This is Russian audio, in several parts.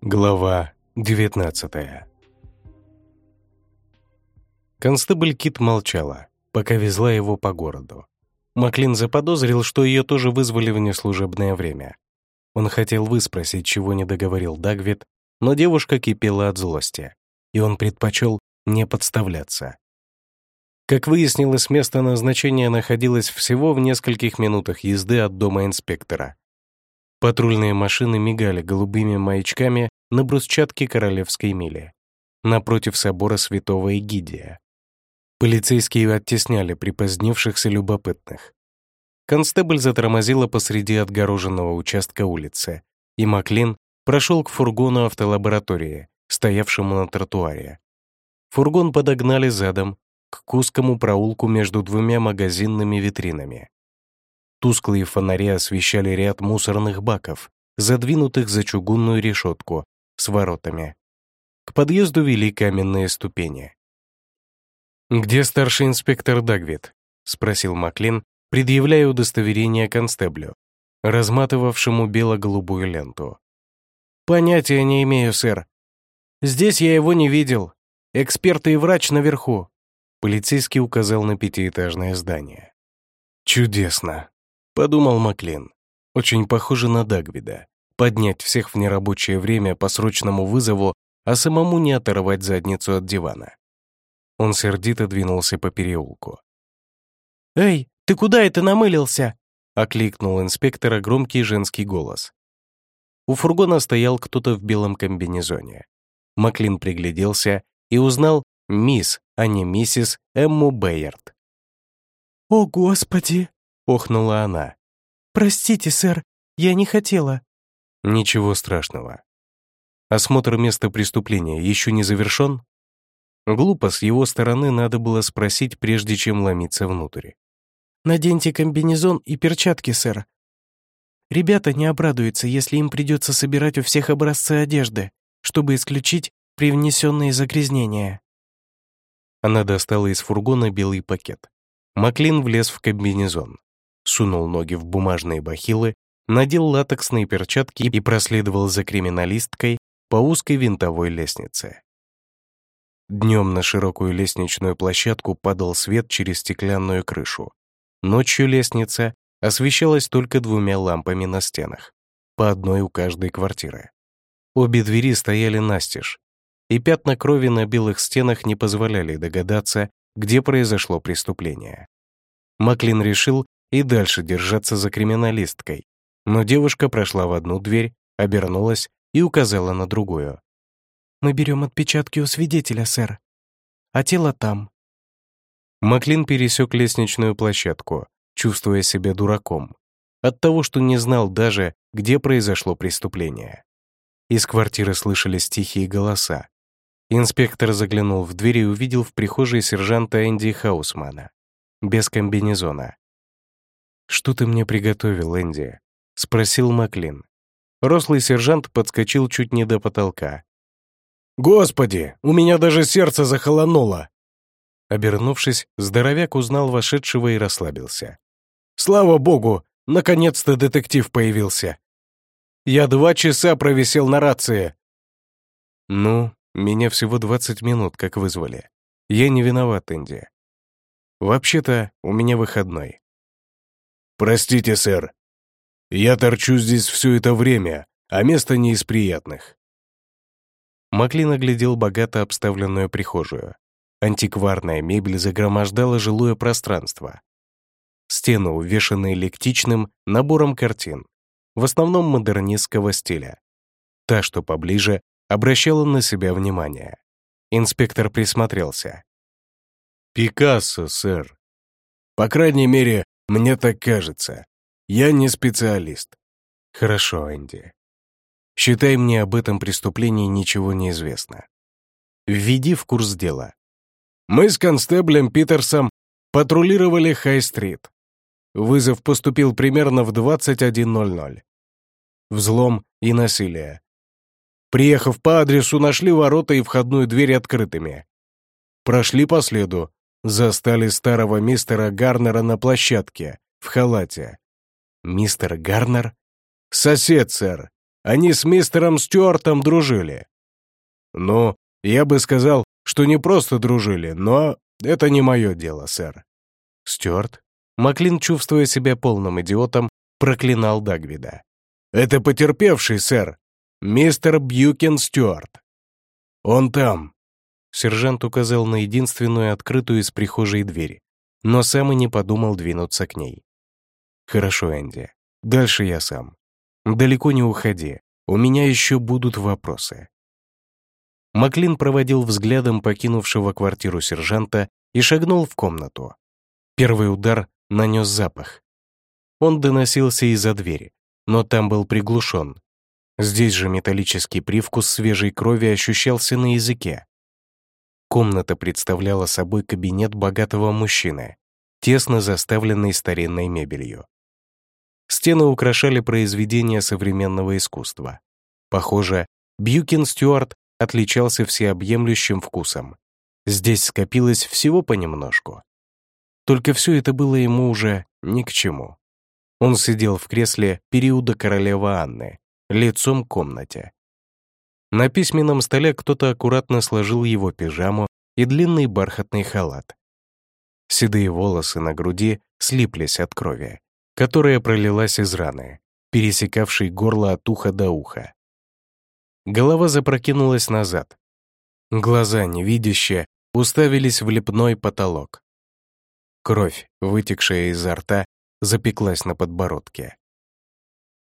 Глава 19 Констебль Кит молчала, пока везла его по городу. Маклин заподозрил, что ее тоже вызвали в неслужебное время. Он хотел выспросить, чего не договорил Дагвит, но девушка кипела от злости, и он предпочел не подставляться. Как выяснилось, место назначения находилось всего в нескольких минутах езды от дома инспектора. Патрульные машины мигали голубыми маячками на брусчатке Королевской мили, напротив собора святого Эгидия. Полицейские оттесняли припозднившихся любопытных. Констебль затормозила посреди отгороженного участка улицы, и Маклин прошел к фургону автолаборатории, стоявшему на тротуаре. Фургон подогнали задом к узкому проулку между двумя магазинными витринами. Тусклые фонари освещали ряд мусорных баков, задвинутых за чугунную решетку с воротами. К подъезду вели каменные ступени. «Где старший инспектор Дагвит?» — спросил Маклин, предъявляя удостоверение констеблю, разматывавшему бело-голубую ленту. «Понятия не имею, сэр. Здесь я его не видел. Эксперт и врач наверху». Полицейский указал на пятиэтажное здание. «Чудесно», — подумал Маклин. «Очень похоже на Дагвида. Поднять всех в нерабочее время по срочному вызову, а самому не оторвать задницу от дивана. Он сердито двинулся по переулку. «Эй, ты куда это намылился?» — окликнул инспектора громкий женский голос. У фургона стоял кто-то в белом комбинезоне. Маклин пригляделся и узнал мисс, а не миссис Эмму Бэйерд. «О, Господи!» — охнула она. «Простите, сэр, я не хотела». «Ничего страшного. Осмотр места преступления еще не завершен?» Глупо с его стороны надо было спросить, прежде чем ломиться внутрь. «Наденьте комбинезон и перчатки, сэр. Ребята не обрадуются, если им придется собирать у всех образцы одежды, чтобы исключить привнесенные загрязнения». Она достала из фургона белый пакет. Маклин влез в комбинезон, сунул ноги в бумажные бахилы, надел латексные перчатки и проследовал за криминалисткой по узкой винтовой лестнице. Днем на широкую лестничную площадку падал свет через стеклянную крышу. Ночью лестница освещалась только двумя лампами на стенах, по одной у каждой квартиры. Обе двери стояли настежь, и пятна крови на белых стенах не позволяли догадаться, где произошло преступление. Маклин решил и дальше держаться за криминалисткой, но девушка прошла в одну дверь, обернулась и указала на другую. Мы берем отпечатки у свидетеля, сэр. А тело там». Маклин пересек лестничную площадку, чувствуя себя дураком, от того, что не знал даже, где произошло преступление. Из квартиры слышались тихие голоса. Инспектор заглянул в дверь и увидел в прихожей сержанта Энди Хаусмана, без комбинезона. «Что ты мне приготовил, Энди?» — спросил Маклин. Рослый сержант подскочил чуть не до потолка, «Господи, у меня даже сердце захолонуло!» Обернувшись, здоровяк узнал вошедшего и расслабился. «Слава богу, наконец-то детектив появился! Я два часа провисел на рации!» «Ну, меня всего 20 минут, как вызвали. Я не виноват, Энди. Вообще-то, у меня выходной». «Простите, сэр. Я торчу здесь все это время, а место не из приятных. Маклин оглядел богато обставленную прихожую. Антикварная мебель загромождала жилое пространство. Стены увешаны лектичным набором картин, в основном модернистского стиля. Та, что поближе, обращала на себя внимание. Инспектор присмотрелся. «Пикассо, сэр. По крайней мере, мне так кажется. Я не специалист». «Хорошо, Энди. Считай, мне об этом преступлении ничего не известно. Введи в курс дела. Мы с констеблем Питерсом патрулировали Хай-стрит. Вызов поступил примерно в 21.00. Взлом и насилие. Приехав по адресу, нашли ворота и входную дверь открытыми. Прошли по следу, застали старого мистера Гарнера на площадке, в халате, Мистер Гарнер? Сосед, сэр. Они с мистером Стюартом дружили. Ну, я бы сказал, что не просто дружили, но это не мое дело, сэр. Стюарт? Маклин, чувствуя себя полным идиотом, проклинал Дагвида. «Это потерпевший, сэр. Мистер Бьюкен Стюарт. Он там». Сержант указал на единственную открытую из прихожей дверь, но сам и не подумал двинуться к ней. «Хорошо, Энди. Дальше я сам. Далеко не уходи. У меня еще будут вопросы». Маклин проводил взглядом покинувшего квартиру сержанта и шагнул в комнату. Первый удар нанес запах. Он доносился из-за двери, но там был приглушен. Здесь же металлический привкус свежей крови ощущался на языке. Комната представляла собой кабинет богатого мужчины, тесно заставленный старинной мебелью. Стены украшали произведения современного искусства. Похоже, Бьюкин Стюарт отличался всеобъемлющим вкусом. Здесь скопилось всего понемножку. Только все это было ему уже ни к чему. Он сидел в кресле периода королевы Анны, лицом к комнате. На письменном столе кто-то аккуратно сложил его пижаму и длинный бархатный халат. Седые волосы на груди слиплись от крови, которая пролилась из раны, пересекавшей горло от уха до уха. Голова запрокинулась назад. Глаза, невидящие, уставились в лепной потолок. Кровь, вытекшая изо рта, запеклась на подбородке.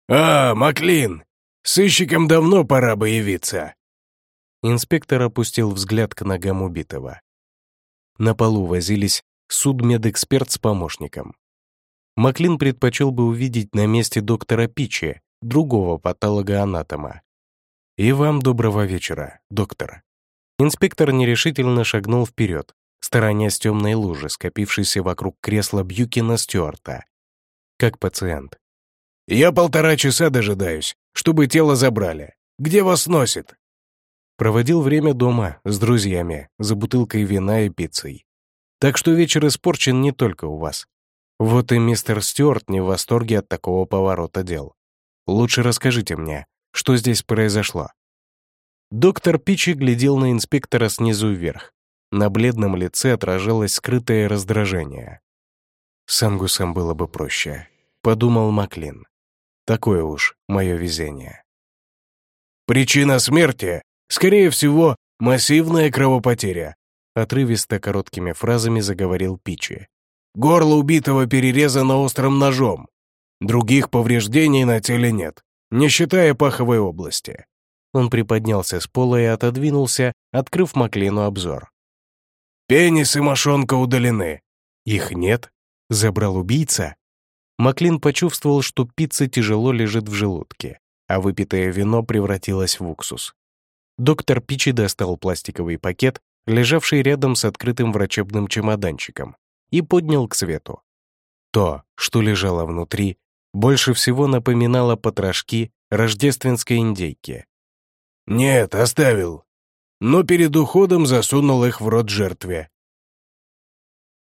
«А, Маклин! Сыщикам давно пора бы явиться!» Инспектор опустил взгляд к ногам убитого. На полу возились судмедэксперт с помощником. Маклин предпочел бы увидеть на месте доктора Пичи, другого патолога-анатома. «И вам доброго вечера, доктор». Инспектор нерешительно шагнул вперед, сторонясь темной лужи, скопившейся вокруг кресла Бьюкина Стюарта как пациент. «Я полтора часа дожидаюсь, чтобы тело забрали. Где вас носит?» Проводил время дома, с друзьями, за бутылкой вина и пиццей. Так что вечер испорчен не только у вас. Вот и мистер Стюарт не в восторге от такого поворота дел. Лучше расскажите мне, что здесь произошло. Доктор Пичи глядел на инспектора снизу вверх. На бледном лице отражалось скрытое раздражение. Сангусам было бы проще, подумал Маклин. Такое уж мое везение. Причина смерти, скорее всего, массивная кровопотеря, отрывисто короткими фразами заговорил Пичи. Горло убитого перерезано острым ножом. Других повреждений на теле нет, не считая паховой области. Он приподнялся с пола и отодвинулся, открыв Маклину обзор. Пенис и мошонка удалены. Их нет, Забрал убийца? Маклин почувствовал, что пицца тяжело лежит в желудке, а выпитое вино превратилось в уксус. Доктор Пичи достал пластиковый пакет, лежавший рядом с открытым врачебным чемоданчиком, и поднял к свету. То, что лежало внутри, больше всего напоминало потрошки рождественской индейки. «Нет, оставил. Но перед уходом засунул их в рот жертве.